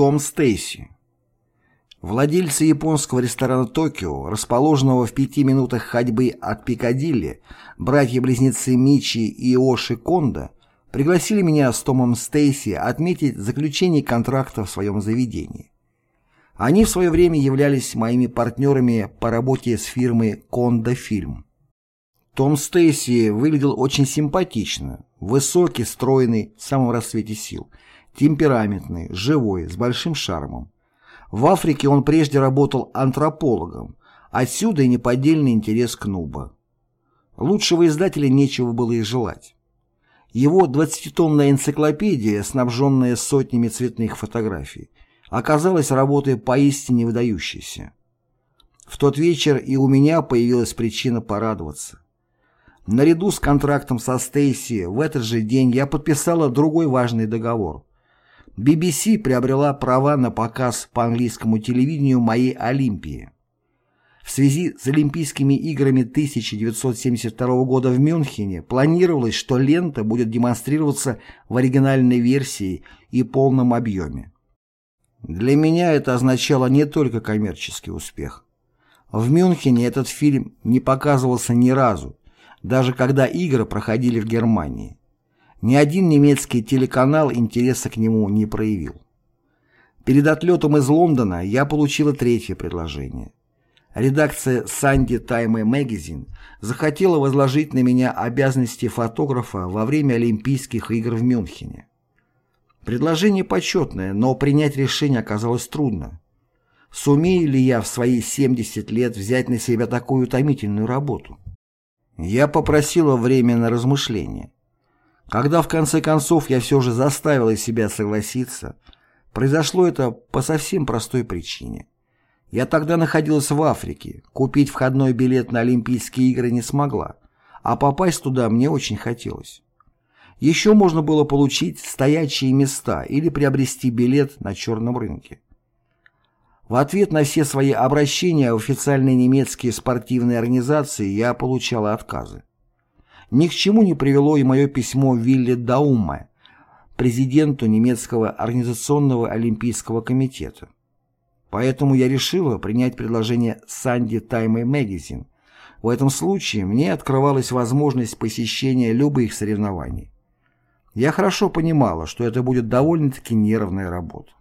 Том Стейси. Владельцы японского ресторана «Токио», расположенного в пяти минутах ходьбы от Пикадилли, братья-близнецы Мичи и Оши Кондо, пригласили меня с Томом Стейси отметить заключение контракта в своем заведении. Они в свое время являлись моими партнерами по работе с фирмой «Кондо Фильм». Том Стейси выглядел очень симпатично, высокий, стройный, в самом расцвете сил, темпераментный, живой, с большим шармом. В Африке он прежде работал антропологом, отсюда и неподдельный интерес к Нуба. Лучшего издателя нечего было и желать. Его двадцатитомная энциклопедия, снабженная сотнями цветных фотографий, оказалась работой поистине выдающейся. В тот вечер и у меня появилась причина порадоваться. Наряду с контрактом со Стейси в этот же день я подписала другой важный договор – BBC приобрела права на показ по английскому телевидению моей Олимпии. В связи с Олимпийскими играми 1972 года в Мюнхене планировалось, что лента будет демонстрироваться в оригинальной версии и полном объеме. Для меня это означало не только коммерческий успех. В Мюнхене этот фильм не показывался ни разу, даже когда игры проходили в Германии. Ни один немецкий телеканал интереса к нему не проявил. Перед отлетом из Лондона я получила третье предложение. Редакция Sunday Time Magazine захотела возложить на меня обязанности фотографа во время Олимпийских игр в Мюнхене. Предложение почетное, но принять решение оказалось трудно. Сумею ли я в свои 70 лет взять на себя такую утомительную работу? Я попросила время на размышление. Когда в конце концов я все же заставила себя согласиться, произошло это по совсем простой причине. Я тогда находилась в Африке, купить входной билет на Олимпийские игры не смогла, а попасть туда мне очень хотелось. Еще можно было получить стоячие места или приобрести билет на черном рынке. В ответ на все свои обращения в официальные немецкие спортивные организации я получала отказы. Ни к чему не привело и мое письмо Вилле Даума, президенту немецкого организационного олимпийского комитета. Поэтому я решила принять предложение Санди Time Magazine. В этом случае мне открывалась возможность посещения любых соревнований. Я хорошо понимала, что это будет довольно-таки нервная работа.